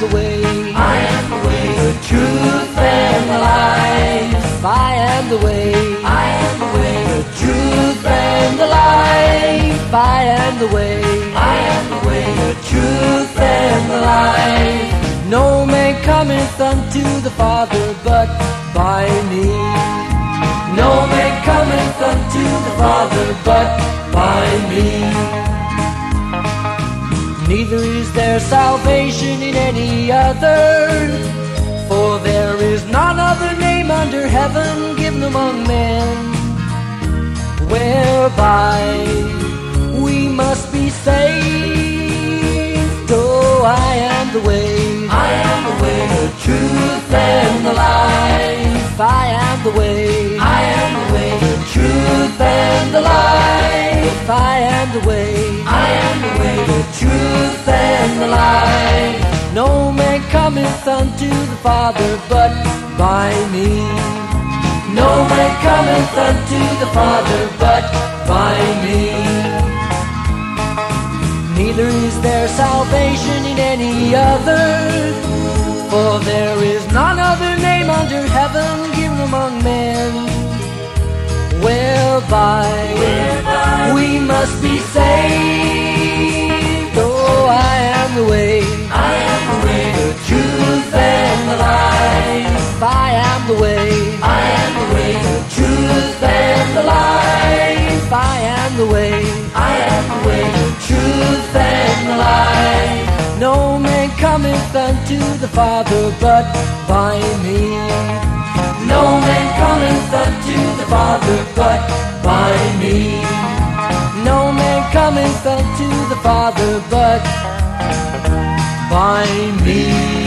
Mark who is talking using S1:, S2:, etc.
S1: the way.
S2: I am the way,
S1: the truth and the life. I am the way.
S2: I am the way,
S1: the truth and the life. I am the way.
S2: I am the way,
S1: the truth and the life. No man cometh unto the Father but by me. No man cometh unto the Father but Neither is there salvation in any other, for there is none other name under heaven given among men, whereby we must be saved. Oh, I am the way,
S2: I am the way,
S1: the truth and the life. I am the way,
S2: I am the way,
S1: the truth and the life. I am the way, cometh unto the Father but by me. No man cometh unto the Father but by me. Neither is there salvation in any other, for there is none other name under heaven given among men, whereby,
S2: Whereby
S1: we must be saved. The way,
S2: I am the way,
S1: the truth and the life. I am the way,
S2: I am the way,
S1: the truth and the life. No man cometh unto the Father but by me. No man cometh unto the Father but by me. No man cometh unto the Father but by me.